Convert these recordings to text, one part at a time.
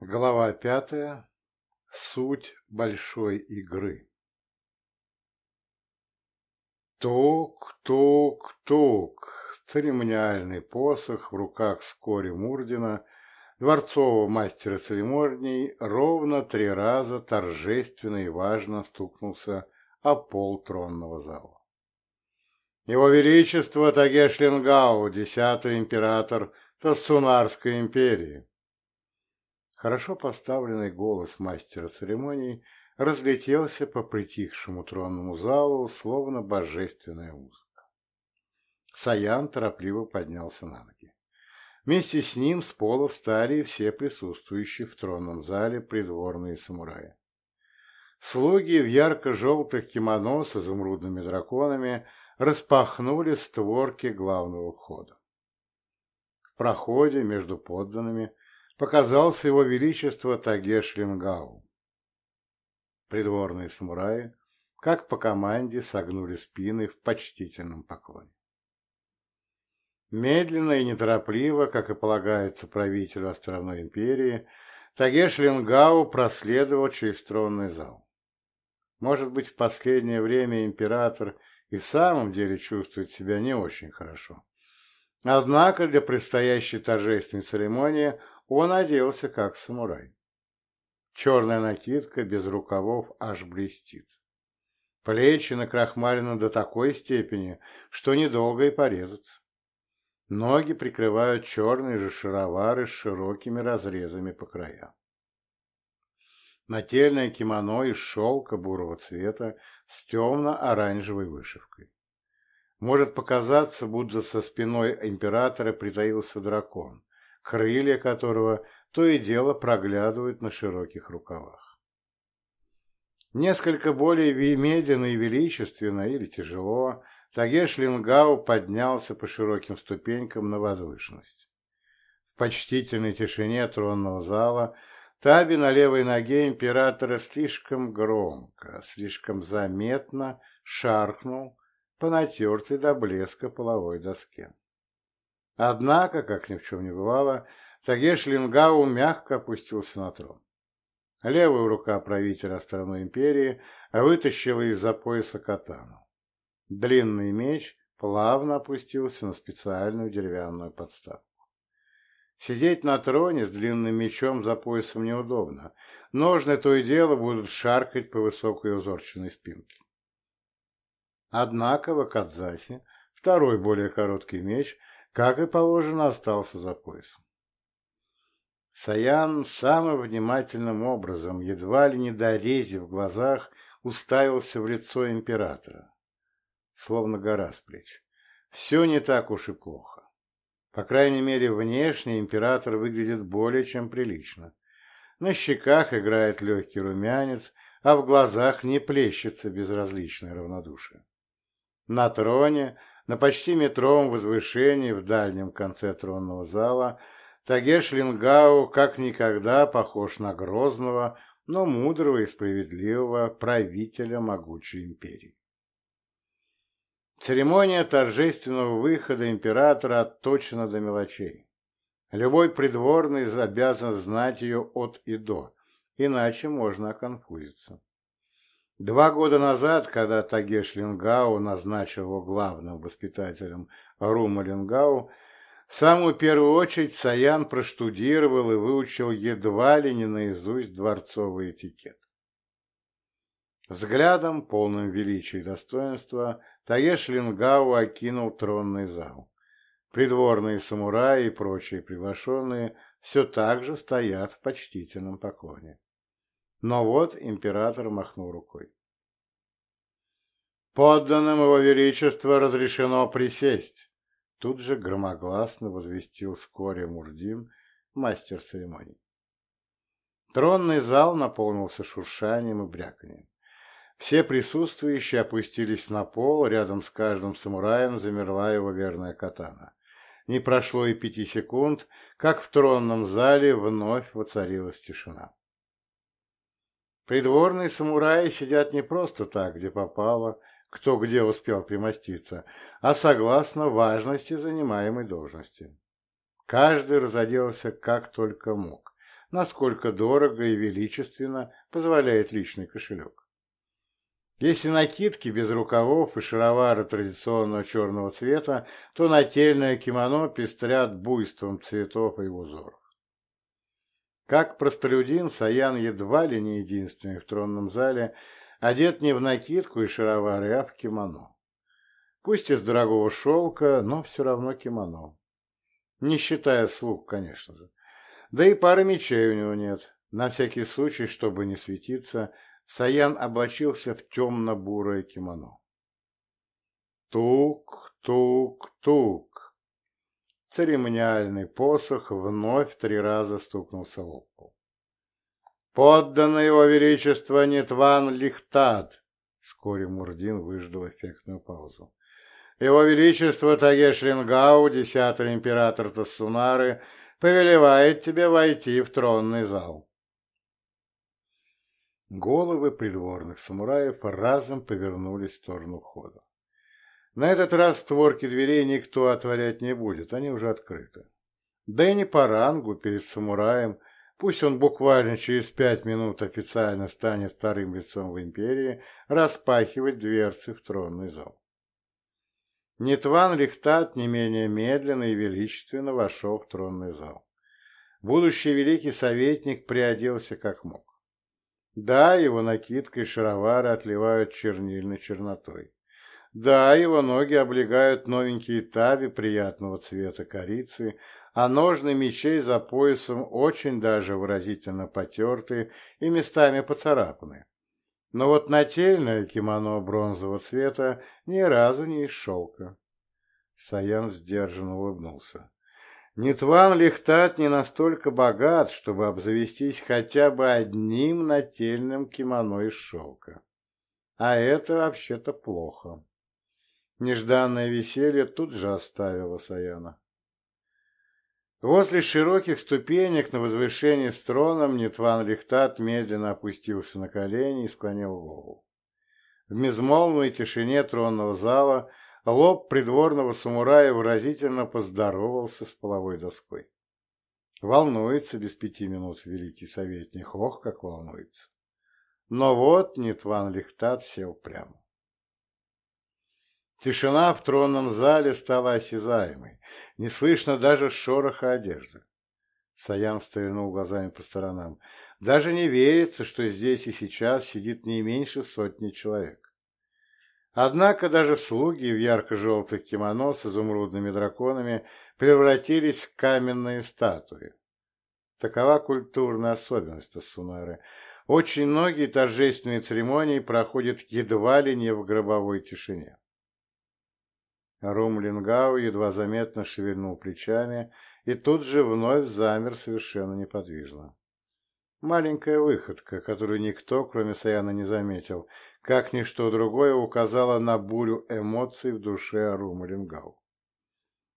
Глава пятая. Суть большой игры. Тук-тук-тук. Церемониальный посох в руках вскоре Мурдина, дворцового мастера церемоний, ровно три раза торжественно и важно стукнулся о пол тронного зала. Его Величество Тагешлингау, десятый император Тассунарской империи, Хорошо поставленный голос мастера церемоний разлетелся по притихшему тронному залу, словно божественная музыка. Саян торопливо поднялся на ноги. Вместе с ним с пола встали все присутствующие в тронном зале придворные самураи. Слуги в ярко-желтых кимоно с изумрудными драконами распахнули створки главного входа. В проходе между подданными показался его величество Тагеш Лингау. Придворные самураи, как по команде, согнули спины в почтительном поклоне. Медленно и неторопливо, как и полагается правителю островной империи, Тагеш Лингау проследовал через тронный зал. Может быть, в последнее время император и в самом деле чувствует себя не очень хорошо. Однако для предстоящей торжественной церемонии он оделся как самурай. Черная накидка без рукавов аж блестит. Плечи накрахмалены до такой степени, что недолго и порезаться. Ноги прикрывают черные же шаровары с широкими разрезами по краям. Нательное кимоно из шелка бурого цвета с темно-оранжевой вышивкой. Может показаться, будто со спиной императора притаился дракон, крылья которого то и дело проглядывают на широких рукавах. Несколько более медленно и величественно или тяжело Тагеш Лингау поднялся по широким ступенькам на возвышенность. В почтительной тишине тронного зала Таби на левой ноге императора слишком громко, слишком заметно шаркнул по натертой до блеска половой доске. Однако, как ни в чем не бывало, Тагеш Лингау мягко опустился на трон. Левая рука правителя островной империи вытащила из-за пояса катану. Длинный меч плавно опустился на специальную деревянную подставку. Сидеть на троне с длинным мечом за поясом неудобно. Ножны то и дело будут шаркать по высокой узорченной спинке. Однако в Акадзасе второй более короткий меч как и положено, остался за поясом. Саян самым внимательным образом, едва ли не дорезив в глазах, уставился в лицо императора, словно гора с плеч. Все не так уж и плохо. По крайней мере, внешне император выглядит более чем прилично. На щеках играет легкий румянец, а в глазах не плещется безразличное равнодушие. На троне на почти метровом возвышении в дальнем конце тронного зала Тагеш Лингау как никогда похож на грозного, но мудрого и справедливого правителя могучей империи. Церемония торжественного выхода императора отточена до мелочей. Любой придворный обязан знать ее от и до, иначе можно оконфузиться. Два года назад, когда Тагеш Лингау назначил его главным воспитателем Рума Лингау, в самую первую очередь Саян проштудировал и выучил едва ли не наизусть дворцовый этикет. Взглядом, полным величия и достоинства, Таеш Лингау окинул тронный зал. Придворные самураи и прочие приглашенные все так же стоят в почтительном поклоне. Но вот император махнул рукой. «Подданным его величества разрешено присесть», тут же громогласно возвестил вскоре Мурдин, мастер церемоний. Тронный зал наполнился шуршанием и бряканьем. Все присутствующие опустились на пол, рядом с каждым самураем замерла его верная катана. Не прошло и пяти секунд, как в тронном зале вновь воцарилась тишина. Придворные самураи сидят не просто так, где попало, кто где успел примоститься, а согласно важности занимаемой должности. Каждый разоделся как только мог, насколько дорого и величественно позволяет личный кошелек. Если накидки без рукавов и шаровары традиционного черного цвета, то нательное кимоно пестрят буйством цветов и узоров. Как простолюдин, Саян едва ли не единственный в тронном зале, одет не в накидку и шаровары, а в кимоно. Пусть из дорогого шелка, но все равно кимоно. Не считая слуг, конечно же. Да и пары мечей у него нет. На всякий случай, чтобы не светиться, Саян облачился в темно-бурое кимоно. Тук, тук, тук. Церемониальный посох вновь три раза стукнулся в пол. «Подданный его величество Нетван Лихтад!» Вскоре Мурдин выждал эффектную паузу. «Его величество Тагеш Рингау, десятый император Тассунары, повелевает тебе войти в тронный зал». Головы придворных самураев разом повернулись в сторону входа. На этот раз створки дверей никто отворять не будет, они уже открыты. Да и не по рангу перед самураем, пусть он буквально через пять минут официально станет вторым лицом в империи, распахивать дверцы в тронный зал. Нитван Лихтат не менее медленно и величественно вошел в тронный зал. Будущий великий советник приоделся как мог. Да, его накидка и шаровары отливают чернильной чернотой. Да, его ноги облегают новенькие таби приятного цвета корицы, а ножны мечей за поясом очень даже выразительно потерты и местами поцарапаны. Но вот нательное кимоно бронзового цвета ни разу не из шелка. Саян сдержанно улыбнулся. Нитван Лихтат не настолько богат, чтобы обзавестись хотя бы одним нательным кимоно из шелка. А это вообще-то плохо. Нежданное веселье тут же оставило Саяна. Возле широких ступенек на возвышении с троном Нитван Лихтат медленно опустился на колени и склонил голову. В безмолвной тишине тронного зала – Лоб придворного самурая выразительно поздоровался с половой доской. Волнуется без пяти минут великий советник, ох, как волнуется. Но вот Нитван Лихтат сел прямо. Тишина в тронном зале стала осязаемой, не слышно даже шороха одежды. Саян стрельнул глазами по сторонам. Даже не верится, что здесь и сейчас сидит не меньше сотни человек. Однако даже слуги в ярко-желтых кимоно с изумрудными драконами превратились в каменные статуи. Такова культурная особенность Тассунары. Очень многие торжественные церемонии проходят едва ли не в гробовой тишине. Румлингау едва заметно шевельнул плечами и тут же вновь замер совершенно неподвижно. Маленькая выходка, которую никто, кроме Саяна, не заметил, как ничто другое указало на бурю эмоций в душе Арума Рингау.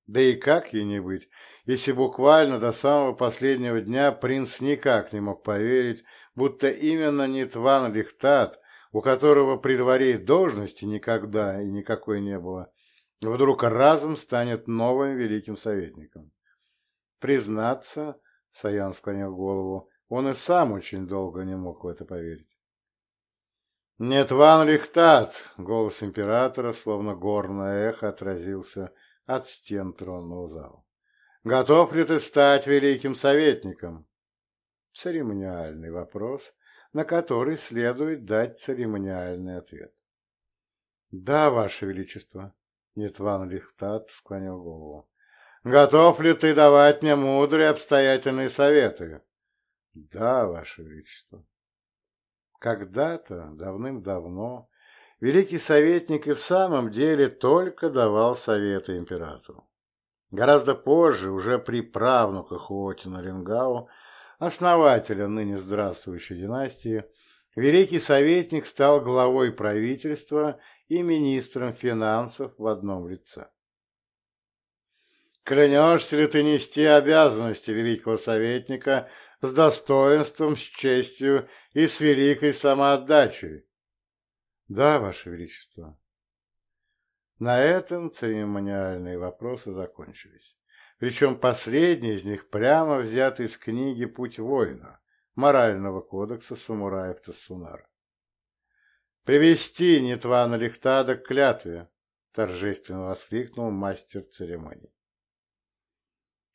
Да и как ей не быть, если буквально до самого последнего дня принц никак не мог поверить, будто именно Нитван Лихтат, у которого при дворе должности никогда и никакой не было, вдруг разом станет новым великим советником. Признаться, Саян склонил голову, он и сам очень долго не мог в это поверить. «Нет, Ван Лихтат!» — голос императора, словно горное эхо, отразился от стен тронного зала. «Готов ли ты стать великим советником?» Церемониальный вопрос, на который следует дать церемониальный ответ. «Да, Ваше Величество!» — Нетван Лихтат склонил голову. «Готов ли ты давать мне мудрые обстоятельные советы?» «Да, Ваше Величество!» Когда-то, давным-давно, великий советник и в самом деле только давал советы императору. Гораздо позже, уже при правнуках Уотина Ленгау, основателя ныне здравствующей династии, великий советник стал главой правительства и министром финансов в одном лице. Клянешься ли ты нести обязанности великого советника с достоинством, с честью и с великой самоотдачей. Да, Ваше Величество. На этом церемониальные вопросы закончились. причем последний из них прямо взят из книги «Путь воина» морального кодекса самураев Тассунара. «Привести Нитвана Лихтада к клятве!» — торжественно воскликнул мастер церемоний.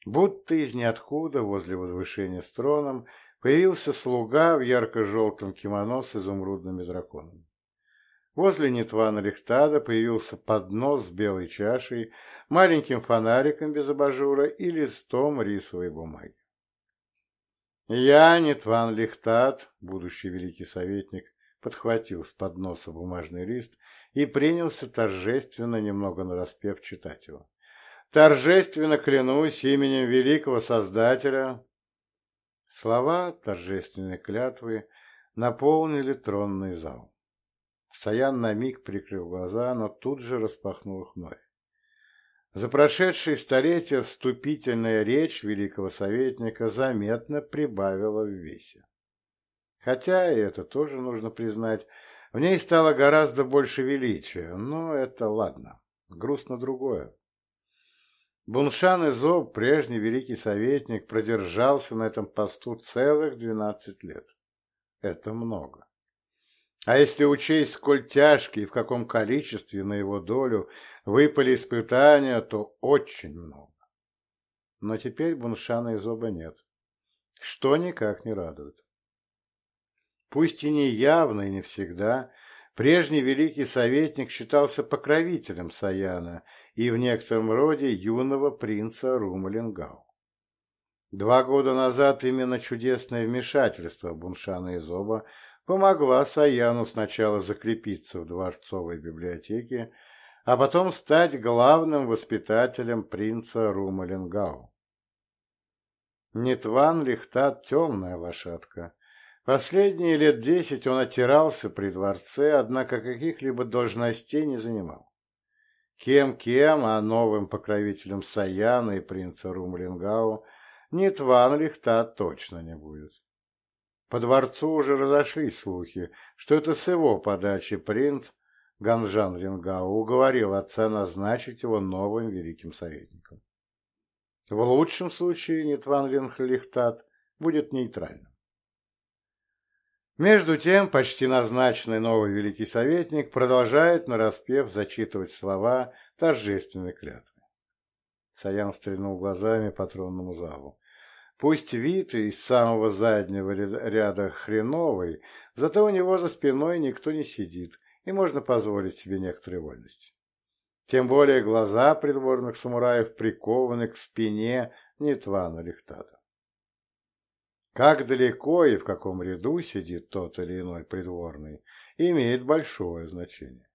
Будто из ниоткуда возле возвышения с троном появился слуга в ярко-желтом кимоно с изумрудными драконами. Возле Нитвана Лихтада появился поднос с белой чашей, маленьким фонариком без абажура и листом рисовой бумаги. Я, Нитван Лихтад, будущий великий советник, подхватил с подноса бумажный лист и принялся торжественно, немного нараспев, читать его. Торжественно клянусь именем великого Создателя. Слова торжественной клятвы наполнили тронный зал. Саян на миг прикрыл глаза, но тут же распахнул их вновь. За прошедшие столетия вступительная речь великого советника заметно прибавила в весе. Хотя, и это тоже нужно признать, в ней стало гораздо больше величия, но это ладно, грустно другое. Буншан Изоб, прежний великий советник, продержался на этом посту целых двенадцать лет. Это много. А если учесть, сколь тяжкие и в каком количестве на его долю выпали испытания, то очень много. Но теперь Буншана Изоба нет, что никак не радует. Пусть и не явно, и не всегда, прежний великий советник считался покровителем Саяна и в некотором роде юного принца Румалингау. Два года назад именно чудесное вмешательство Буншана и Зоба помогла Саяну сначала закрепиться в дворцовой библиотеке, а потом стать главным воспитателем принца Румалингау. Нитван Лихтат – темная лошадка. Последние лет десять он оттирался при дворце, однако каких-либо должностей не занимал. Кем-кем, а новым покровителем Саяна и принца Румлингау Нитван Лихта точно не будет. По дворцу уже разошлись слухи, что это с его подачи принц Ганжан Рингау уговорил отца назначить его новым великим советником. В лучшем случае Нитван Лихтат будет нейтральным. Между тем, почти назначенный новый великий советник продолжает нараспев зачитывать слова торжественной клятвы. Саян стрельнул глазами по тронному залу. Пусть вид из самого заднего ряда хреновый, зато у него за спиной никто не сидит, и можно позволить себе некоторые вольности. Тем более глаза придворных самураев прикованы к спине Нитвана Лихтата. Как далеко и в каком ряду сидит тот или иной придворный, имеет большое значение.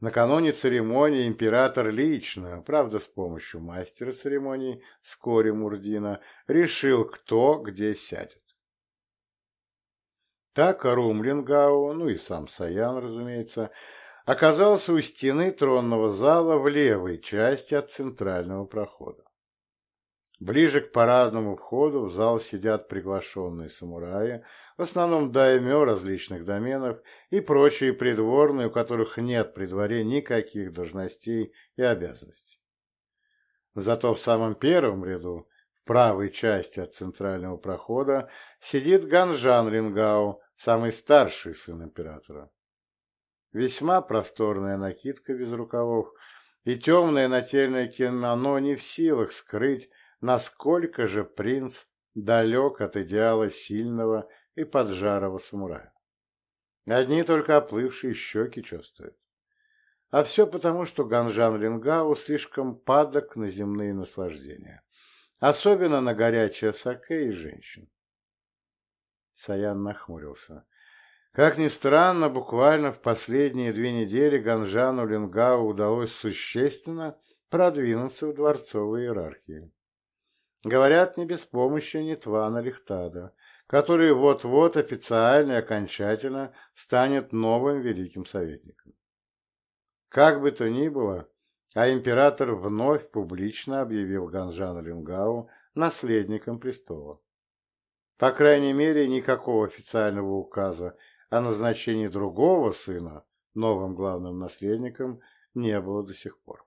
Накануне церемонии император лично, правда с помощью мастера церемоний Скори Мурдина, решил, кто где сядет. Так Румлингау, ну и сам Саян, разумеется, оказался у стены тронного зала в левой части от центрального прохода. Ближе к парадному входу в зал сидят приглашенные самураи, в основном даймё различных доменов и прочие придворные, у которых нет при дворе никаких должностей и обязанностей. Зато в самом первом ряду, в правой части от центрального прохода, сидит Ганжан Рингау, самый старший сын императора. Весьма просторная накидка без рукавов и темное нательное кимоно не в силах скрыть насколько же принц далек от идеала сильного и поджарого самурая. Одни только оплывшие щеки чувствуют. А все потому, что Ганжан Рингау слишком падок на земные наслаждения, особенно на горячее саке и женщин. Саян нахмурился. Как ни странно, буквально в последние две недели Ганжану Лингау удалось существенно продвинуться в дворцовой иерархии. Говорят, не без помощи Нитвана Лихтада, который вот-вот официально и окончательно станет новым великим советником. Как бы то ни было, а император вновь публично объявил Ганжана Лингау наследником престола. По крайней мере, никакого официального указа о назначении другого сына новым главным наследником не было до сих пор.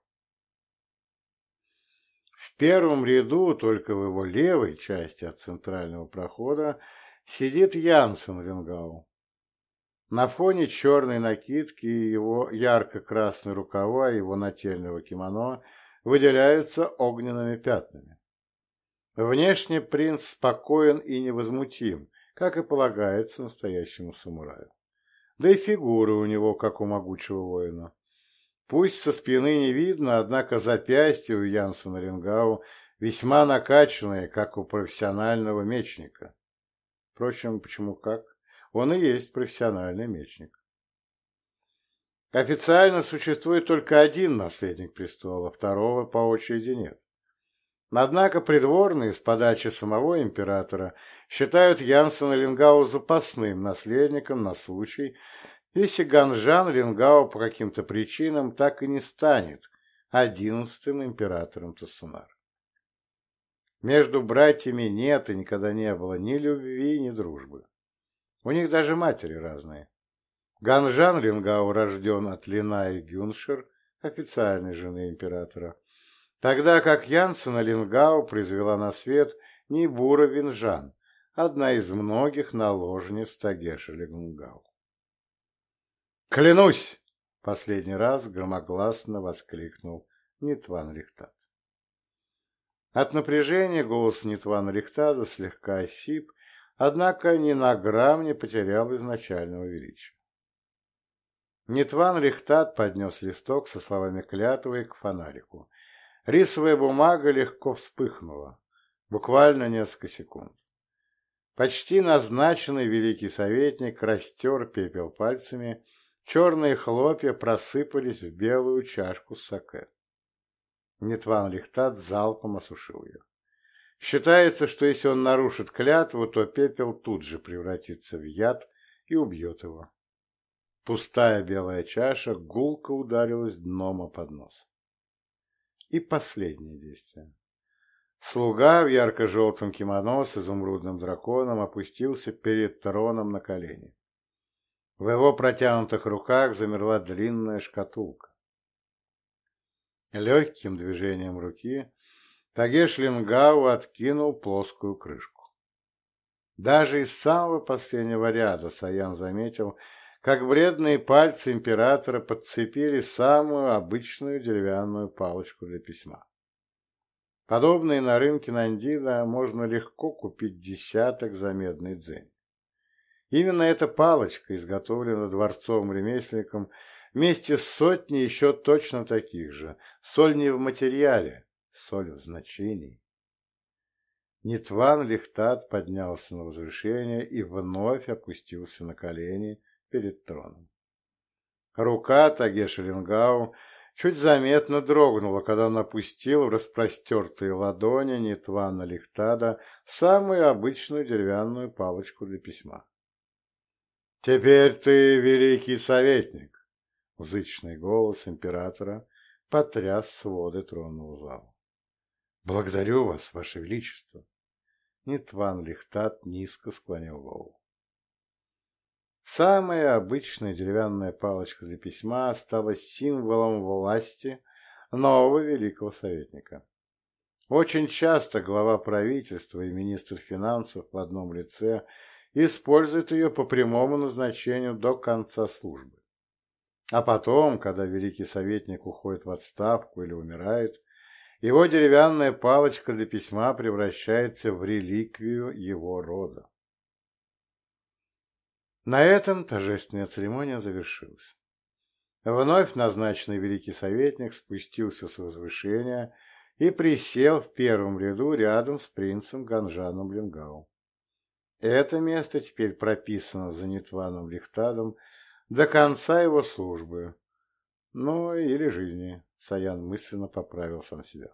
В первом ряду, только в его левой части от центрального прохода, сидит Янсен Ленгау. На фоне черной накидки его ярко-красной рукава его нательного кимоно выделяются огненными пятнами. Внешне принц спокоен и невозмутим, как и полагается настоящему самураю. Да и фигура у него, как у могучего воина. Пусть со спины не видно, однако запястья у Янсена Рингау весьма накачанные, как у профессионального мечника. Впрочем, почему как? Он и есть профессиональный мечник. Официально существует только один наследник престола, второго по очереди нет. Однако придворные с подачи самого императора считают Янсена Рингау запасным наследником на случай, если Ганжан Рингау по каким-то причинам так и не станет одиннадцатым императором Тусунар. Между братьями нет и никогда не было ни любви, ни дружбы. У них даже матери разные. Ганжан Рингау рожден от Линаи Гюншер, официальной жены императора, тогда как Янсена Лингау произвела на свет Нибура Винжан, одна из многих наложниц Тагеша Лингау. «Клянусь!» — последний раз громогласно воскликнул Нитван Рихтат. От напряжения голос Нитвана Рихтаза слегка осип, однако ни на грамм не потерял изначального величия. Нитван Рихтат поднес листок со словами клятвы к фонарику. Рисовая бумага легко вспыхнула, буквально несколько секунд. Почти назначенный великий советник растер пепел пальцами Черные хлопья просыпались в белую чашку саке. Нетван Лихтат залпом осушил ее. Считается, что если он нарушит клятву, то пепел тут же превратится в яд и убьет его. Пустая белая чаша гулко ударилась дном о поднос. И последнее действие. Слуга в ярко-желтом кимоно с изумрудным драконом опустился перед троном на колени. В его протянутых руках замерла длинная шкатулка. Легким движением руки Тагеш Лингау откинул плоскую крышку. Даже из самого последнего ряда Саян заметил, как вредные пальцы императора подцепили самую обычную деревянную палочку для письма. Подобные на рынке Нандина можно легко купить десяток за медный дзень. Именно эта палочка изготовлена дворцовым ремесленником вместе с сотней еще точно таких же. Соль не в материале, соль в значении. Нитван Лихтат поднялся на возвышение и вновь опустился на колени перед троном. Рука Тагеша Рингау чуть заметно дрогнула, когда он опустил в распростертые ладони Нитвана Лихтада самую обычную деревянную палочку для письма. «Теперь ты великий советник!» Зычный голос императора потряс своды тронного зала. «Благодарю вас, ваше величество!» Нитван Лихтат низко склонил голову. Самая обычная деревянная палочка для письма стала символом власти нового великого советника. Очень часто глава правительства и министр финансов в одном лице – использует ее по прямому назначению до конца службы. А потом, когда великий советник уходит в отставку или умирает, его деревянная палочка для письма превращается в реликвию его рода. На этом торжественная церемония завершилась. Вновь назначенный великий советник спустился с возвышения и присел в первом ряду рядом с принцем Ганжаном Ленгау. Это место теперь прописано за Нетваном Лихтадом до конца его службы. Ну, или жизни, Саян мысленно поправил сам себя.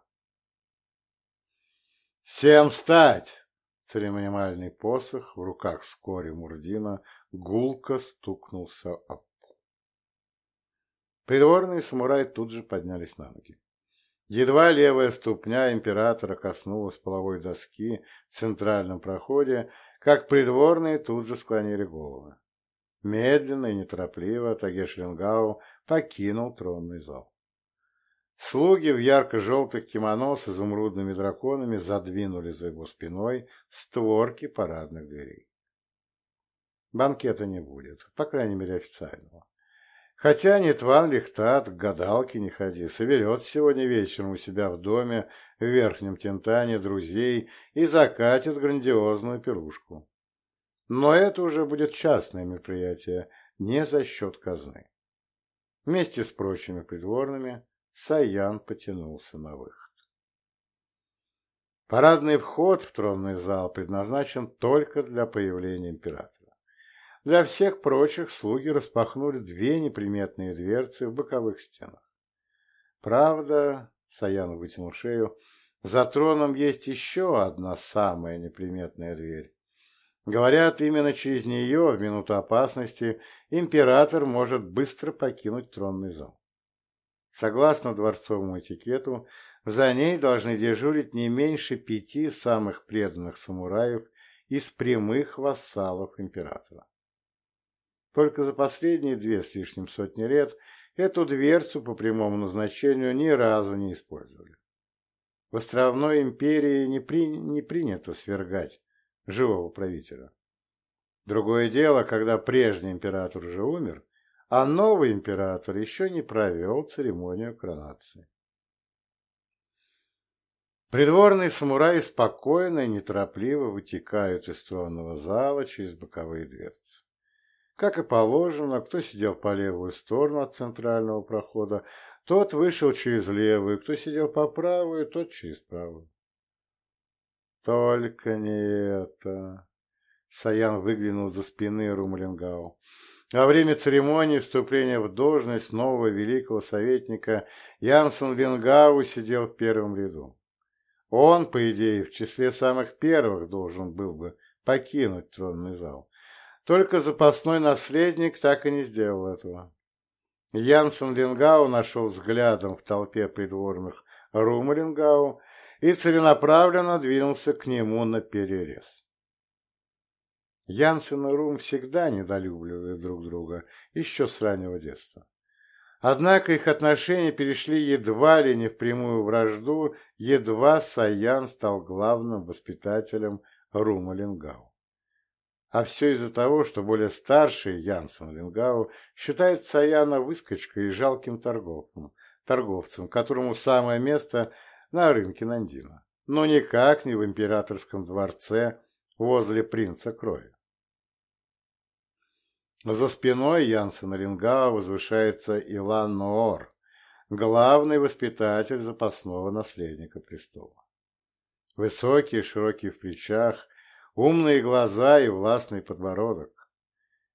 «Всем встать!» Церемониальный посох в руках вскоре Мурдина гулко стукнулся об пол. Придворные самураи тут же поднялись на ноги. Едва левая ступня императора коснулась половой доски в центральном проходе, как придворные тут же склонили головы. Медленно и неторопливо Тагеш Ленгау покинул тронный зал. Слуги в ярко-желтых кимоно с изумрудными драконами задвинули за его спиной створки парадных дверей. Банкета не будет, по крайней мере официального. Хотя Нитван Лихтат к гадалке не ходи, соберет сегодня вечером у себя в доме в Верхнем Тентане друзей и закатит грандиозную пирушку. Но это уже будет частное мероприятие, не за счет казны. Вместе с прочими придворными Саян потянулся на выход. Парадный вход в тронный зал предназначен только для появления императора. Для всех прочих слуги распахнули две неприметные дверцы в боковых стенах. Правда, Саян вытянул шею, за троном есть еще одна самая неприметная дверь. Говорят, именно через нее в минуту опасности император может быстро покинуть тронный зал. Согласно дворцовому этикету, за ней должны дежурить не меньше пяти самых преданных самураев из прямых вассалов императора. Только за последние две с лишним сотни лет эту дверцу по прямому назначению ни разу не использовали. В островной империи не, при... не принято свергать живого правителя. Другое дело, когда прежний император уже умер, а новый император еще не провел церемонию коронации. Придворные самураи спокойно и неторопливо вытекают из тронного зала через боковые дверцы. Как и положено, кто сидел по левую сторону от центрального прохода, тот вышел через левую, кто сидел по правую, тот через правую. Только не это. Саян выглянул за спины Румлингау. Во время церемонии вступления в должность нового великого советника Янсен Лингау сидел в первом ряду. Он, по идее, в числе самых первых должен был бы покинуть тронный зал. Только запасной наследник так и не сделал этого. Янсен Лингау нашел взглядом в толпе придворных Рума Лингау и целенаправленно двинулся к нему на перерез. Янсен и Рум всегда недолюбливали друг друга, еще с раннего детства. Однако их отношения перешли едва ли не в прямую вражду, едва Саян стал главным воспитателем Рума Лингау. А все из-за того, что более старший Янсен Лингау считает Саяна выскочкой и жалким торговцем, торговцем, которому самое место на рынке Нандина, но никак не в императорском дворце возле принца крови. За спиной Янсена Лингау возвышается Илан Ноор, главный воспитатель запасного наследника престола. Высокий, широкий в плечах, умные глаза и властный подбородок.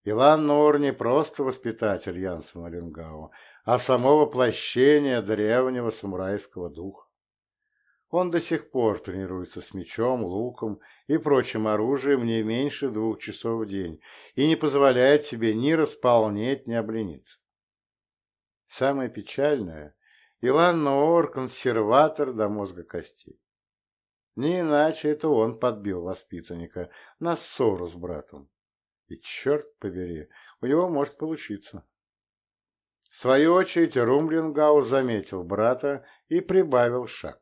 Илан Нор не просто воспитатель Янсена Лингау, а само воплощение древнего самурайского духа. Он до сих пор тренируется с мечом, луком и прочим оружием не меньше двух часов в день и не позволяет себе ни располнеть, ни облениться. Самое печальное – Илан Ноор – консерватор до мозга костей. Не иначе это он подбил воспитанника на ссору с братом. И черт побери, у него может получиться. В свою очередь Румлингау заметил брата и прибавил шаг.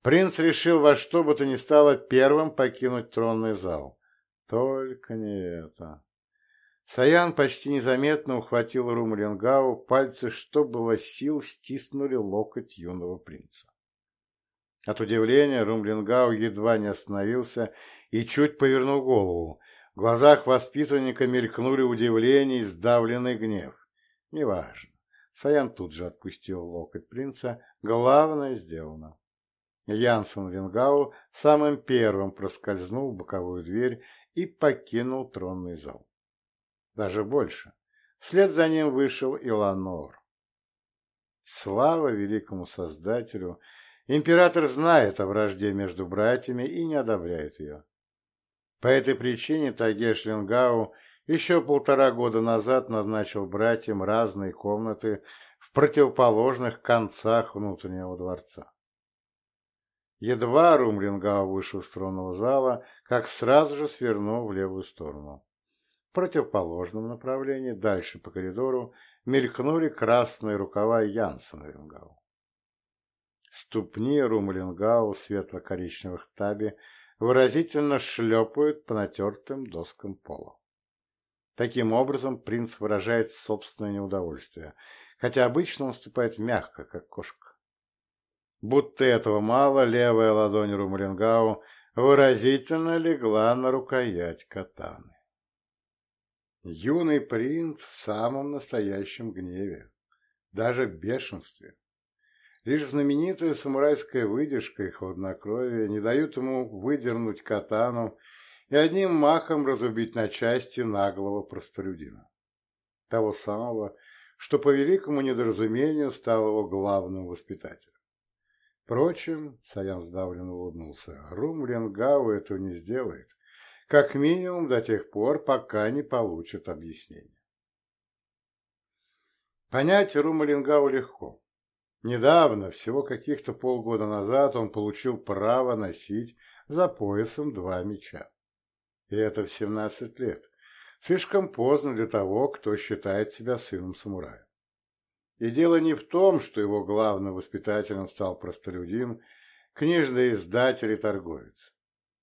Принц решил во что бы то ни стало первым покинуть тронный зал. Только не это. Саян почти незаметно ухватил Румлингау, пальцы, что было сил, стиснули локоть юного принца. От удивления Румлингау едва не остановился и чуть повернул голову. В глазах воспитанника мелькнули удивление и сдавленный гнев. Неважно. Саян тут же отпустил локоть принца. Главное сделано. Янсен Рингау самым первым проскользнул в боковую дверь и покинул тронный зал. Даже больше. Вслед за ним вышел Иланор. Слава великому Создателю Император знает о вражде между братьями и не одобряет ее. По этой причине Тагеш Ленгау еще полтора года назад назначил братьям разные комнаты в противоположных концах внутреннего дворца. Едва Румлингау вышел из тронного зала, как сразу же свернул в левую сторону. В противоположном направлении, дальше по коридору, мелькнули красные рукава Янсена Рингау. Ступни Румлингау светло-коричневых таби выразительно шлепают по натертым доскам пола. Таким образом принц выражает собственное неудовольствие, хотя обычно он ступает мягко, как кошка. Будто этого мало, левая ладонь Румлингау выразительно легла на рукоять катаны. Юный принц в самом настоящем гневе, даже бешенстве. Лишь знаменитая самурайская выдержка и хладнокровие не дают ему выдернуть катану и одним махом разубить на части наглого простолюдина. Того самого, что по великому недоразумению стал его главным воспитателем. Впрочем, Саян сдавленно улыбнулся, Рум Ленгау этого не сделает, как минимум до тех пор, пока не получит объяснение. Понять Рума Ленгау легко. Недавно, всего каких-то полгода назад, он получил право носить за поясом два меча. И это в 17 лет. Слишком поздно для того, кто считает себя сыном самурая. И дело не в том, что его главным воспитателем стал простолюдин, книжный издатель и торговец.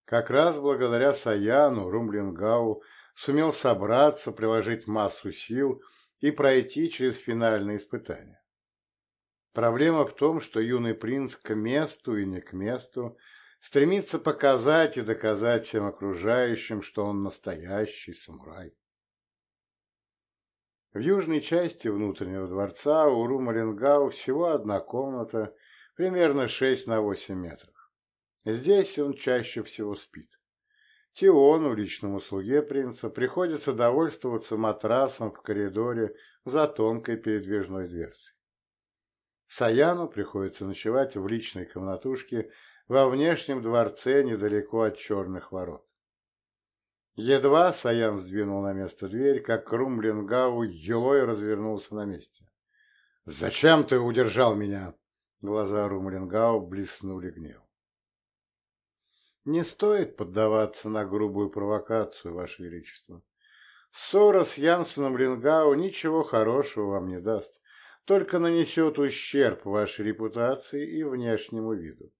Как раз благодаря Саяну Румлингау сумел собраться, приложить массу сил и пройти через финальное испытание. Проблема в том, что юный принц к месту и не к месту стремится показать и доказать всем окружающим, что он настоящий самурай. В южной части внутреннего дворца у Румарингау всего одна комната, примерно 6 на 8 метров. Здесь он чаще всего спит. Тиону, личному слуге принца, приходится довольствоваться матрасом в коридоре за тонкой передвижной дверцей. Саяну приходится ночевать в личной комнатушке во внешнем дворце недалеко от черных ворот. Едва Саян сдвинул на место дверь, как Румлингау елой развернулся на месте. «Зачем ты удержал меня?» Глаза Румлингау блеснули гнев. «Не стоит поддаваться на грубую провокацию, Ваше Величество. Ссора с Янсеном Лингау ничего хорошего вам не даст, только нанесет ущерб вашей репутации и внешнему виду».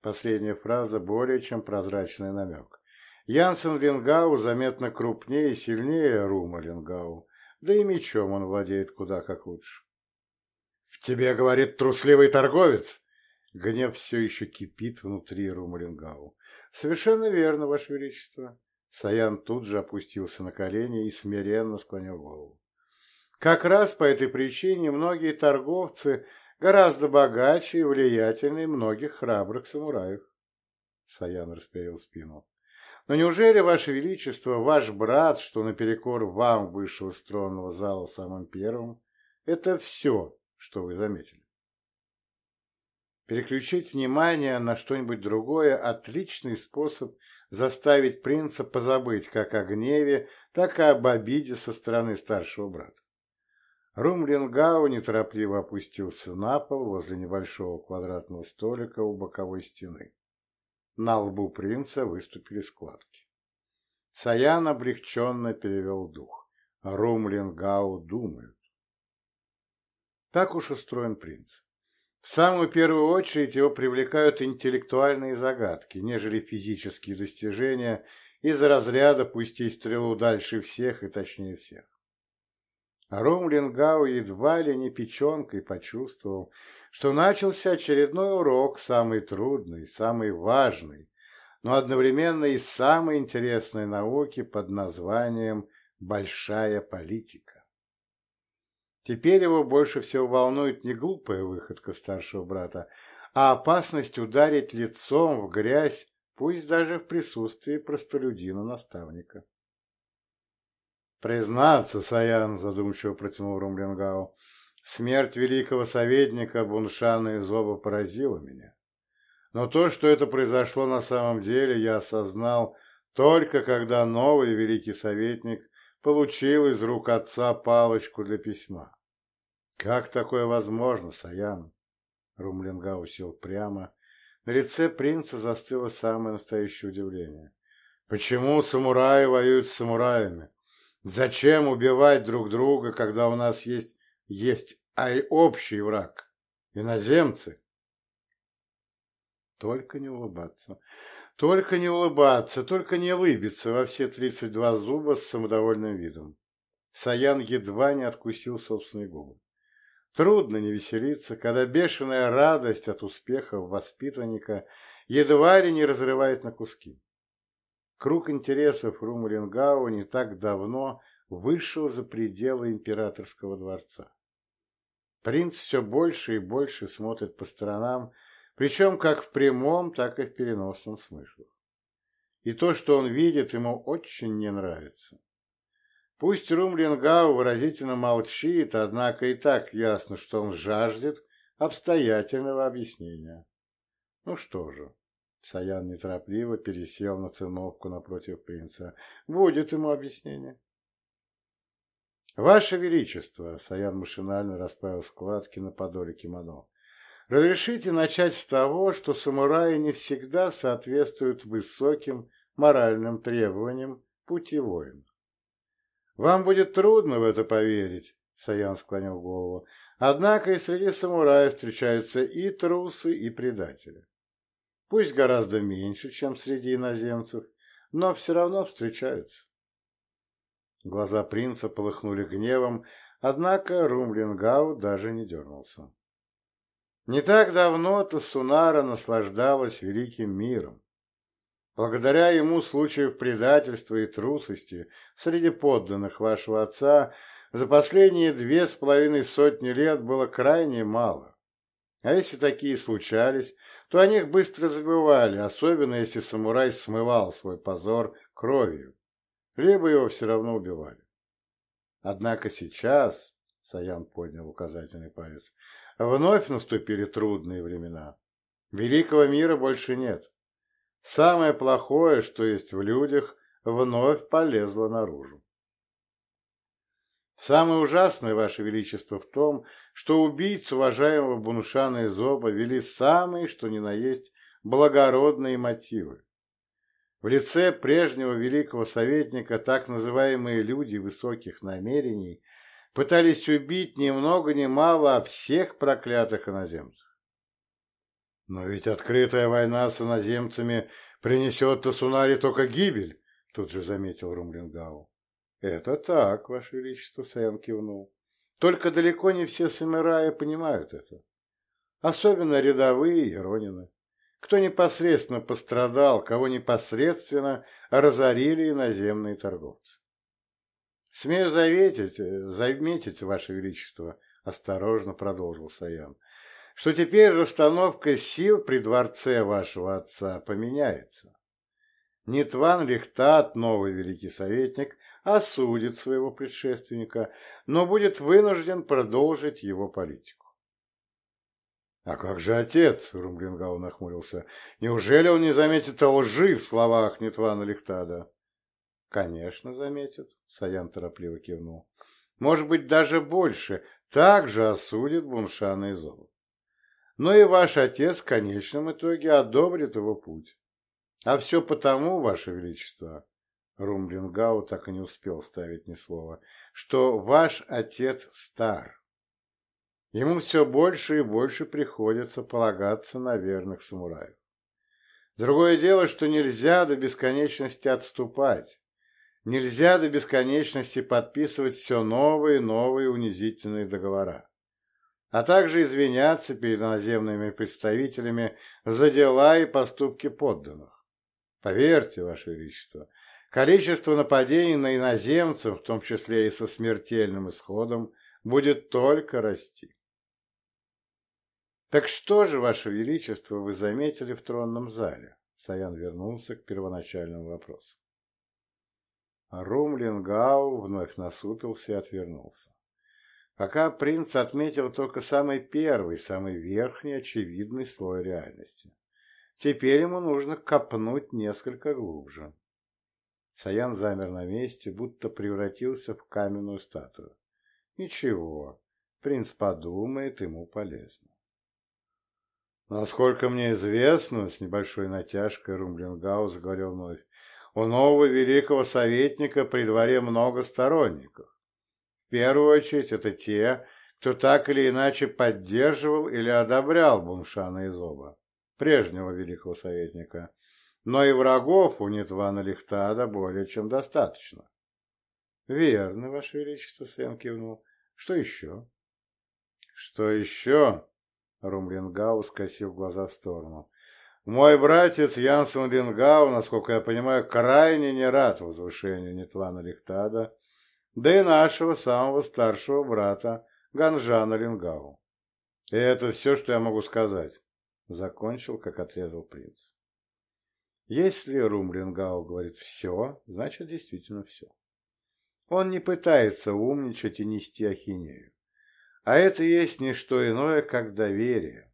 Последняя фраза более чем прозрачный намек. Янсен Ленгау заметно крупнее и сильнее Рума Ленгау, да и мечом он владеет куда как лучше. «В тебе, — говорит трусливый торговец!» Гнев все еще кипит внутри Рума Ленгау. «Совершенно верно, Ваше Величество!» Саян тут же опустился на колени и смиренно склонил голову. Как раз по этой причине многие торговцы гораздо богаче и влиятельнее многих храбрых самураев. Саян расперил спину. Но неужели, Ваше Величество, ваш брат, что наперекор вам вышел из тронного зала самым первым, это все, что вы заметили? Переключить внимание на что-нибудь другое – отличный способ заставить принца позабыть как о гневе, так и об обиде со стороны старшего брата. Румлингау неторопливо опустился на пол возле небольшого квадратного столика у боковой стены. На лбу принца выступили складки. Саян облегченно перевел дух. Румлингау думают. Так уж устроен принц. В самую первую очередь его привлекают интеллектуальные загадки, нежели физические достижения из разряда «пустей стрелу дальше всех и точнее всех». Румлингау едва ли не печенкой почувствовал, что начался очередной урок, самый трудный, самый важный, но одновременно и самой интересной науки под названием «большая политика». Теперь его больше всего волнует не глупая выходка старшего брата, а опасность ударить лицом в грязь, пусть даже в присутствии простолюдина-наставника. «Признаться, Саян», — задумчиво протянул Румленгау, — Смерть великого советника Буншана из Оба поразила меня. Но то, что это произошло на самом деле, я осознал только когда новый великий советник получил из рук отца палочку для письма. Как такое возможно, Саян? Румлингау сел прямо. На лице принца застыло самое настоящее удивление. Почему самураи воюют с самураями? Зачем убивать друг друга, когда у нас есть есть а общий враг Иноземцы. Только не улыбаться. Только не улыбаться, только не улыбиться во все тридцать два зуба с самодовольным видом. Саян едва не откусил собственные губы. Трудно не веселиться, когда бешеная радость от успехов воспитанника едва ли не разрывает на куски. Круг интересов Румлингау не так давно вышел за пределы императорского дворца. Принц все больше и больше смотрит по сторонам, причем как в прямом, так и в переносном смыслах. И то, что он видит, ему очень не нравится. Пусть Румлингау выразительно молчит, однако и так ясно, что он жаждет обстоятельного объяснения. Ну что же, Саян неторопливо пересел на циновку напротив принца. Будет ему объяснение. «Ваше Величество!» — Саян машинально расправил складки на подоле кимоно. Разрешите начать с того, что самураи не всегда соответствуют высоким моральным требованиям пути воина. Вам будет трудно в это поверить, Саян склонил голову. Однако и среди самураев встречаются и трусы, и предатели. Пусть гораздо меньше, чем среди иноземцев, но все равно встречаются. Глаза принца полыхнули гневом, однако Румлингау даже не дернулся. Не так давно Тасунара наслаждалась великим миром. Благодаря ему случаев предательства и трусости среди подданных вашего отца за последние две с половиной сотни лет было крайне мало. А если такие случались, то о них быстро забывали, особенно если самурай смывал свой позор кровью, либо его все равно убивали. Однако сейчас, Саян поднял указательный палец, Вновь наступили трудные времена. Великого мира больше нет. Самое плохое, что есть в людях, вновь полезло наружу. Самое ужасное, Ваше Величество, в том, что убийц уважаемого Бунушана и Зоба вели самые, что ни на есть, благородные мотивы. В лице прежнего великого советника так называемые люди высоких намерений пытались убить ни много ни мало всех проклятых иноземцев. Но ведь открытая война с иноземцами принесет Тасунари только гибель, тут же заметил Румлингау. Это так, Ваше Величество, Саян кивнул. Только далеко не все самураи понимают это. Особенно рядовые и ронины. Кто непосредственно пострадал, кого непосредственно разорили иноземные торговцы. Смею заметить, э, заметить, Ваше Величество, осторожно продолжил Саян, что теперь расстановка сил при дворце вашего отца поменяется. Нитван Лихтат, новый великий советник, осудит своего предшественника, но будет вынужден продолжить его политику. — А как же отец? — Румлингау нахмурился. — Неужели он не заметит лжи в словах Нитвана Лихтада? Конечно, заметят, Саян торопливо кивнул. Может быть, даже больше. Также осудит Буншана и Золот. Но и ваш отец в конечном итоге одобрит его путь. А все потому, ваше величество, Румблингау так и не успел ставить ни слова, что ваш отец стар. Ему все больше и больше приходится полагаться на верных самураев. Другое дело, что нельзя до бесконечности отступать, Нельзя до бесконечности подписывать все новые и новые унизительные договора, а также извиняться перед иноземными представителями за дела и поступки подданных. Поверьте, Ваше Величество, количество нападений на иноземцев, в том числе и со смертельным исходом, будет только расти. Так что же, Ваше Величество, вы заметили в тронном зале? Саян вернулся к первоначальному вопросу. Румлингау вновь насупился и отвернулся. Пока принц отметил только самый первый, самый верхний, очевидный слой реальности. Теперь ему нужно копнуть несколько глубже. Саян замер на месте, будто превратился в каменную статую. Ничего, принц подумает, ему полезно. Насколько мне известно, с небольшой натяжкой Румлингау заговорил вновь, у нового великого советника при дворе много сторонников. В первую очередь это те, кто так или иначе поддерживал или одобрял Буншана Изоба, прежнего великого советника, но и врагов у Нитвана Лихтада более чем достаточно. — Верно, Ваше Величество, Свен кивнул. — Что еще? — Что еще? — Румлингау скосил глаза в сторону. — Мой братец Янсен Лингау, насколько я понимаю, крайне не рад возвышению Нитвана Лихтада, да и нашего самого старшего брата Ганжана Лингау. И это все, что я могу сказать, — закончил, как отрезал принц. Если Румлингау говорит «все», значит действительно все. Он не пытается умничать и нести ахинею. А это есть не что иное, как доверие.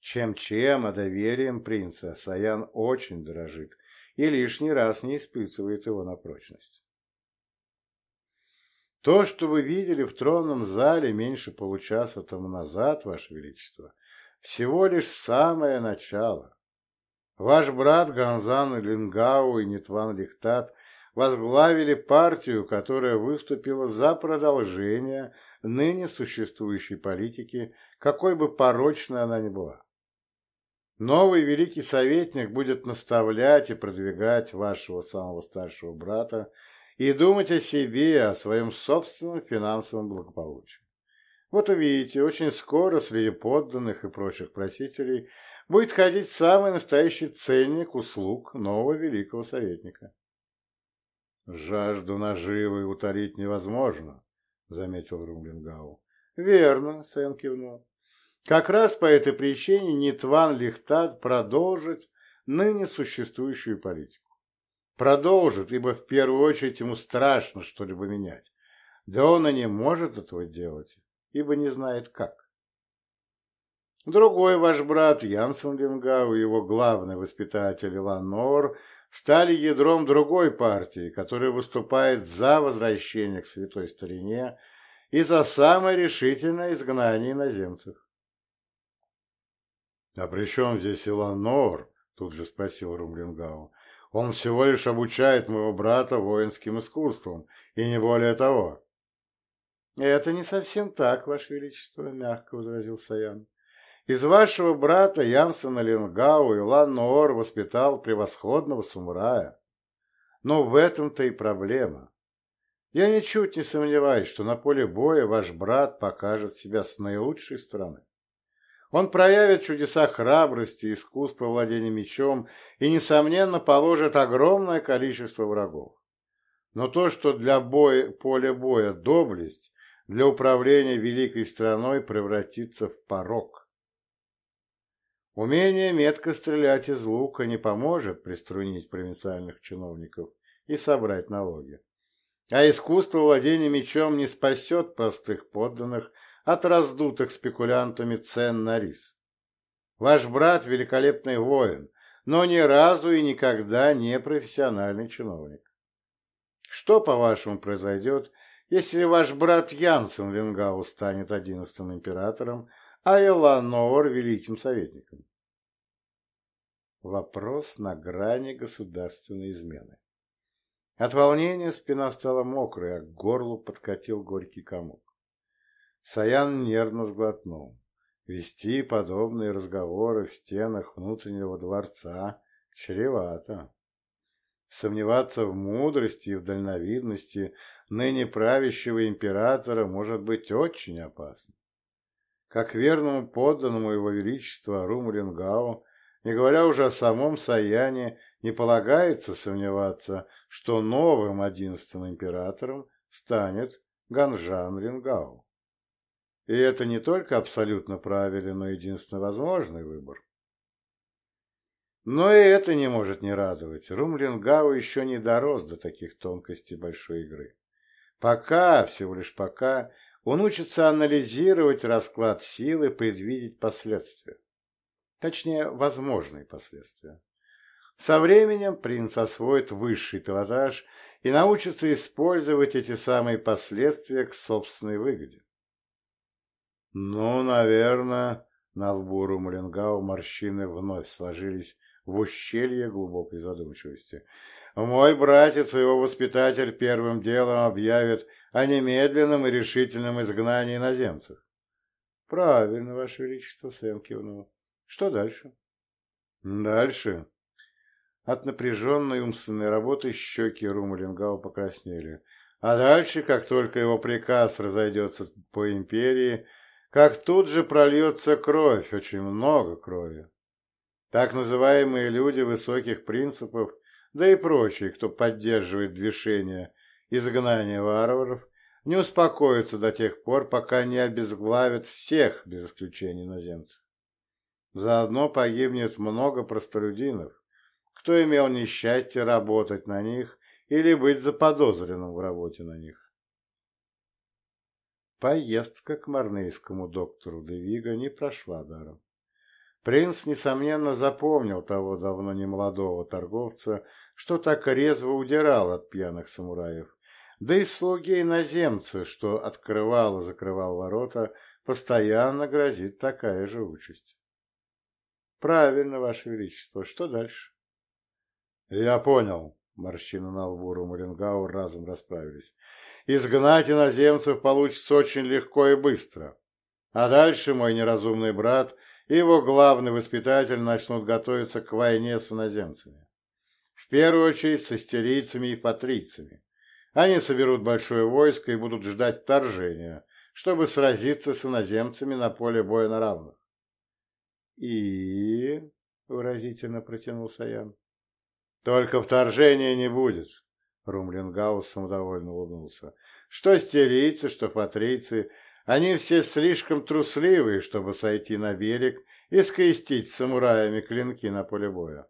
Чем-чем, а доверием принца Саян очень дорожит и лишний раз не испытывает его на прочность. То, что вы видели в тронном зале меньше получаса тому назад, Ваше Величество, всего лишь самое начало. Ваш брат Ганзан Лингау и Нитван Лихтат возглавили партию, которая выступила за продолжение ныне существующей политики, какой бы порочной она ни была. Новый великий советник будет наставлять и продвигать вашего самого старшего брата и думать о себе, о своем собственном финансовом благополучии. Вот увидите, очень скоро среди подданных и прочих просителей будет ходить самый настоящий ценник услуг нового великого советника. «Жажду наживы утолить невозможно», — заметил Румлингау. «Верно», — Сэн кивнул. «Как раз по этой причине Нитван Лихтат продолжит ныне существующую политику. Продолжит, ибо в первую очередь ему страшно что-либо менять. Да он и не может этого делать, ибо не знает как. Другой ваш брат Янсен Лингау и его главный воспитатель Илан Нор стали ядром другой партии, которая выступает за возвращение к святой старине и за самое решительное изгнание иноземцев. — А при чем здесь Илан Нор? — тут же спросил Румлингау. — Он всего лишь обучает моего брата воинским искусствам, и не более того. — Это не совсем так, Ваше Величество, — мягко возразил Саян. Из вашего брата Янсена Ленгау Илан Ноор воспитал превосходного самурая. Но в этом-то и проблема. Я ничуть не сомневаюсь, что на поле боя ваш брат покажет себя с наилучшей стороны. Он проявит чудеса храбрости, искусства владения мечом и, несомненно, положит огромное количество врагов. Но то, что для боя, поля боя доблесть, для управления великой страной превратится в порог. Умение метко стрелять из лука не поможет приструнить провинциальных чиновников и собрать налоги. А искусство владения мечом не спасет простых подданных от раздутых спекулянтами цен на рис. Ваш брат – великолепный воин, но ни разу и никогда не профессиональный чиновник. Что, по-вашему, произойдет, если ваш брат Янсен Венгау станет одиннадцатым императором, а Эланор – великим советником? Вопрос на грани государственной измены. От волнения спина стала мокрой, а к горлу подкатил горький комок. Саян нервно сглотнул. Вести подобные разговоры в стенах внутреннего дворца чревато. Сомневаться в мудрости и в дальновидности ныне правящего императора может быть очень опасно. Как верному подданному его величества Румрингау не говоря уже о самом Саяне, не полагается сомневаться, что новым одиннадцатым императором станет Ганжан Рингау. И это не только абсолютно правильный, но единственно возможный выбор. Но и это не может не радовать. Румлингау еще не дорос до таких тонкостей большой игры. Пока, всего лишь пока, он учится анализировать расклад сил и предвидеть последствия. Точнее, возможные последствия. Со временем принц освоит высший пилотаж и научится использовать эти самые последствия к собственной выгоде. Ну, наверное, на лбу Румлингау морщины вновь сложились в ущелье глубокой задумчивости. Мой братец и его воспитатель первым делом объявят о немедленном и решительном изгнании иноземцев. Правильно, Ваше Величество, Сэм кивнул. Что дальше? Дальше. От напряженной умственной работы щеки Румалингау покраснели. А дальше, как только его приказ разойдется по империи, как тут же прольется кровь, очень много крови. Так называемые люди высоких принципов, да и прочие, кто поддерживает движение изгнания варваров, не успокоятся до тех пор, пока не обезглавят всех, без исключения иноземцев. Заодно погибнет много простолюдинов, кто имел несчастье работать на них или быть заподозренным в работе на них. Поездка к марнейскому доктору Девига не прошла даром. Принц, несомненно, запомнил того давно немолодого торговца, что так резво удирал от пьяных самураев, да и слуги иноземца, что открывал и закрывал ворота, постоянно грозит такая же участь. Правильно, Ваше Величество, что дальше? Я понял. Морщины на лбу Румарингау разом расправились. Изгнать иноземцев получится очень легко и быстро. А дальше мой неразумный брат и его главный воспитатель начнут готовиться к войне с иноземцами. В первую очередь с истерийцами и патрийцами. Они соберут большое войско и будут ждать вторжения, чтобы сразиться с иноземцами на поле боя на равных. «И...» — выразительно протянул Саян. «Только вторжения не будет», — Румлингаус самодовольно улыбнулся. «Что стерийцы, что патрийцы, они все слишком трусливые, чтобы сойти на берег и скрестить самураями клинки на поле боя.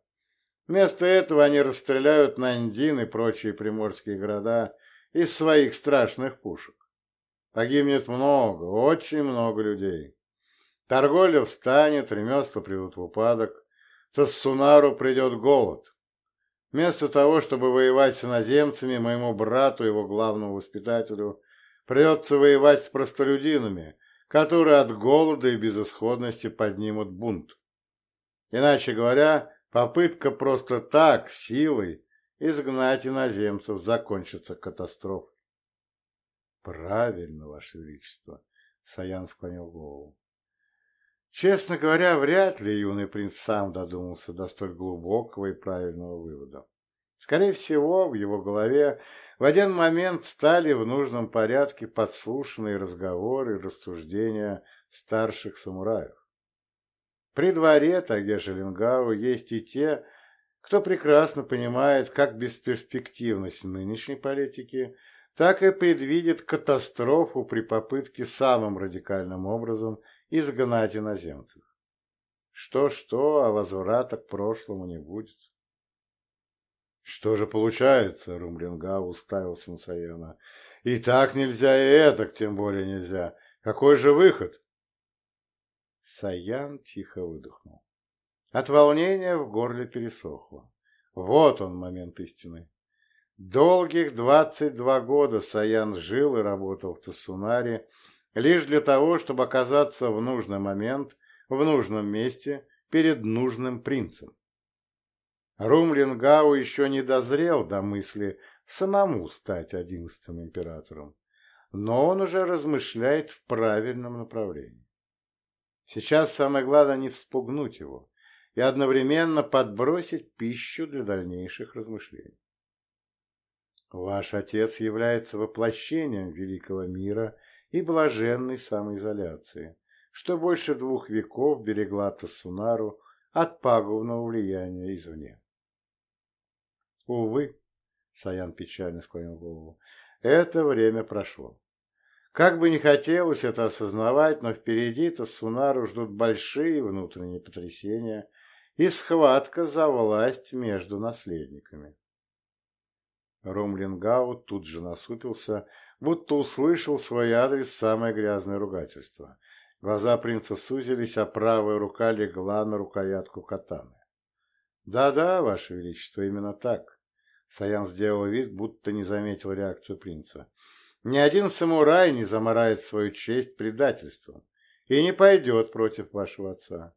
Вместо этого они расстреляют Нандин и прочие приморские города из своих страшных пушек. Погибнет много, очень много людей. Торговля встанет, ремесла придут в упадок, Тассунару придет голод. Вместо того, чтобы воевать с иноземцами, моему брату, его главному воспитателю, придется воевать с простолюдинами, которые от голода и безысходности поднимут бунт. Иначе говоря, попытка просто так, силой, изгнать иноземцев закончится катастрофой. Правильно, Ваше Величество, Саян склонил голову. Честно говоря, вряд ли юный принц сам додумался до столь глубокого и правильного вывода. Скорее всего, в его голове в один момент стали в нужном порядке подслушанные разговоры и рассуждения старших самураев. При дворе Тагеши Лингау есть и те, кто прекрасно понимает как бесперспективность нынешней политики, так и предвидит катастрофу при попытке самым радикальным образом изгнать иноземцев. Что-что, а возврата к прошлому не будет. Что же получается, Румлинга уставился на Саяна. И так нельзя, и этак тем более нельзя. Какой же выход? Саян тихо выдохнул. От волнения в горле пересохло. Вот он момент истины. Долгих двадцать два года Саян жил и работал в Тасунаре, лишь для того, чтобы оказаться в нужный момент, в нужном месте, перед нужным принцем. Румлингау еще не дозрел до мысли самому стать одиннадцатым императором, но он уже размышляет в правильном направлении. Сейчас самое главное не вспугнуть его и одновременно подбросить пищу для дальнейших размышлений. Ваш отец является воплощением великого мира и блаженной самоизоляции, что больше двух веков берегла Тассунару от пагубного влияния извне. Увы, Саян печально склонил голову, это время прошло. Как бы не хотелось это осознавать, но впереди Тассунару ждут большие внутренние потрясения и схватка за власть между наследниками. Ромлингау тут же насупился, будто услышал свой адрес самое грязное ругательство. Глаза принца сузились, а правая рука легла на рукоятку катаны. «Да-да, Ваше Величество, именно так». Саян сделал вид, будто не заметил реакцию принца. «Ни один самурай не замарает свою честь предательством и не пойдет против вашего отца.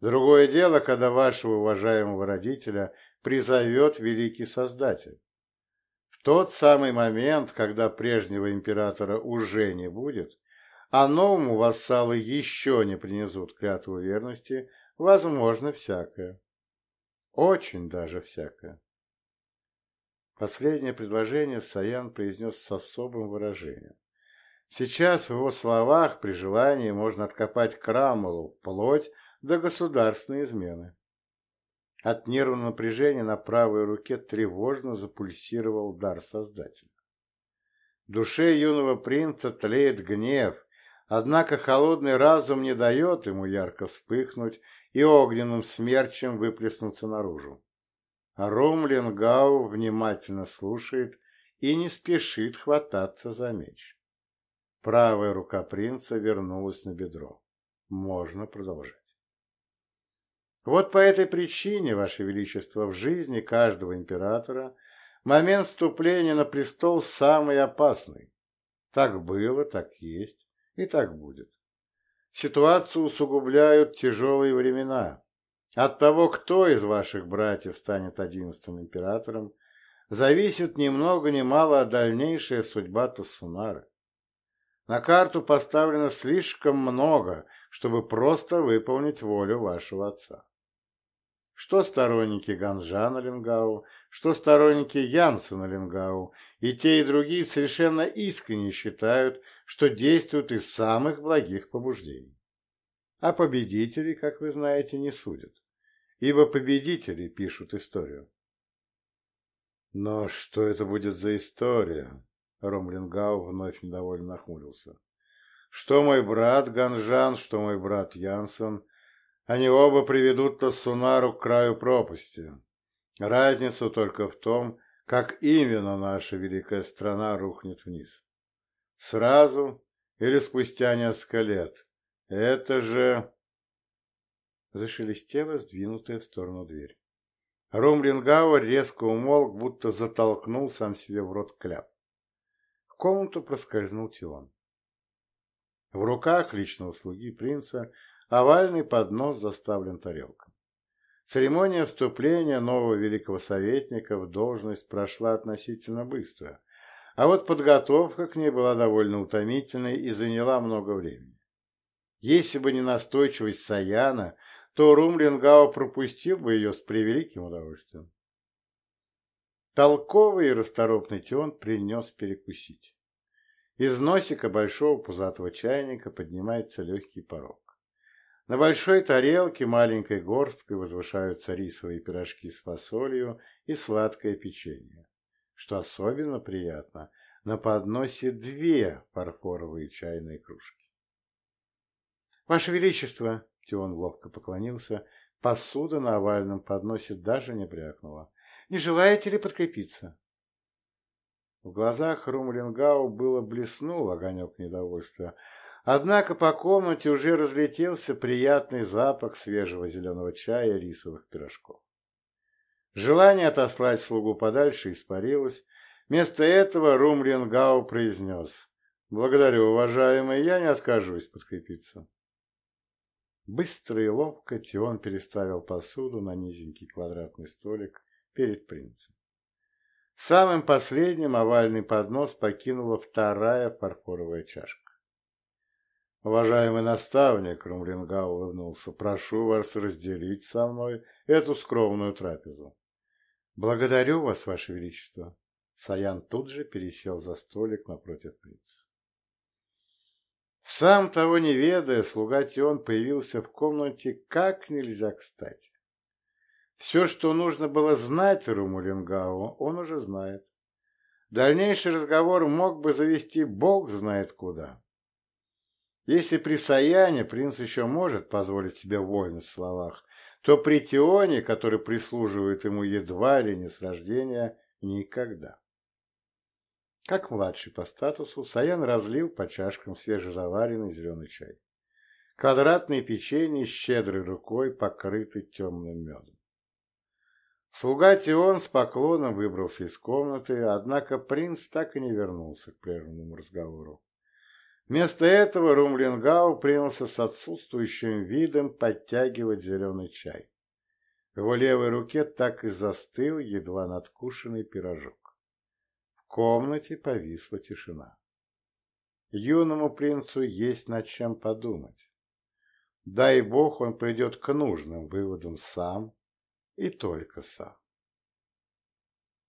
Другое дело, когда вашего уважаемого родителя призовет великий Создатель. Тот самый момент, когда прежнего императора уже не будет, а новому вассалы еще не принесут клятву верности, возможно всякое. Очень даже всякое. Последнее предложение Саян произнес с особым выражением. Сейчас в его словах при желании можно откопать Крамолу, вплоть до государственной измены. От нервного напряжения на правой руке тревожно запульсировал дар Создателя. В душе юного принца тлеет гнев, однако холодный разум не дает ему ярко вспыхнуть и огненным смерчем выплеснуться наружу. Ромлингау внимательно слушает и не спешит хвататься за меч. Правая рука принца вернулась на бедро. Можно продолжать. Вот по этой причине, Ваше Величество, в жизни каждого императора момент вступления на престол самый опасный. Так было, так есть и так будет. Ситуацию усугубляют тяжелые времена. От того, кто из ваших братьев станет одиннадцатым императором, зависит ни много ни мало дальнейшая судьба Тассунары. На карту поставлено слишком много, чтобы просто выполнить волю вашего отца. Что сторонники Ганжана Ленгау, что сторонники Янсена Ленгау, и те, и другие совершенно искренне считают, что действуют из самых благих побуждений. А победители, как вы знаете, не судят, ибо победители пишут историю. Но что это будет за история? Ромлингау вновь недовольно нахмурился. Что мой брат Ганжан, что мой брат Янсен они оба приведут Тассунару к краю пропасти. Разница только в том, как именно наша великая страна рухнет вниз. Сразу или спустя несколько лет. Это же... Зашелестела сдвинутая в сторону дверь. Румлингауэр резко умолк, будто затолкнул сам себе в рот кляп. В комнату проскользнул Тион. В руках личного слуги принца Овальный поднос заставлен тарелками. Церемония вступления нового великого советника в должность прошла относительно быстро, а вот подготовка к ней была довольно утомительной и заняла много времени. Если бы не настойчивость Саяна, то Румлингао пропустил бы ее с превеликим удовольствием. Толковый и расторопный Тион принес перекусить. Из носика большого пузатого чайника поднимается легкий порог. На большой тарелке маленькой горсткой возвышаются рисовые пирожки с фасолью и сладкое печенье. Что особенно приятно, на подносе две фарфоровые чайные кружки. «Ваше Величество!» — Тион ловко поклонился. Посуда на овальном подносе даже не брякнула. «Не желаете ли подкрепиться?» В глазах Румлингау было блеснул огонек недовольства, Однако по комнате уже разлетелся приятный запах свежего зеленого чая и рисовых пирожков. Желание отослать слугу подальше испарилось. Вместо этого Румлингау произнес «Благодарю, уважаемый, я не откажусь подкрепиться». Быстро и ловко Тион переставил посуду на низенький квадратный столик перед принцем. Самым последним овальный поднос покинула вторая фарфоровая чашка. Уважаемый наставник, Румлингау улыбнулся, прошу вас разделить со мной эту скромную трапезу. Благодарю вас, ваше величество. Саян тут же пересел за столик напротив принца. Сам того не ведая, слуга Тион появился в комнате как нельзя кстати. Все, что нужно было знать Румулингау, он уже знает. Дальнейший разговор мог бы завести бог знает куда. Если при Саяне принц еще может позволить себе вольность в словах, то при Тионе, который прислуживает ему едва ли не с рождения, никогда. Как младший по статусу, Саян разлил по чашкам свежезаваренный зеленый чай. Квадратные печенье щедрой рукой покрыты темным медом. Слуга Тион с поклоном выбрался из комнаты, однако принц так и не вернулся к прерванному разговору. Вместо этого Румлингау принялся с отсутствующим видом подтягивать зеленый чай. В его левой руке так и застыл едва надкушенный пирожок. В комнате повисла тишина. Юному принцу есть над чем подумать. Дай бог он придет к нужным выводам сам и только сам.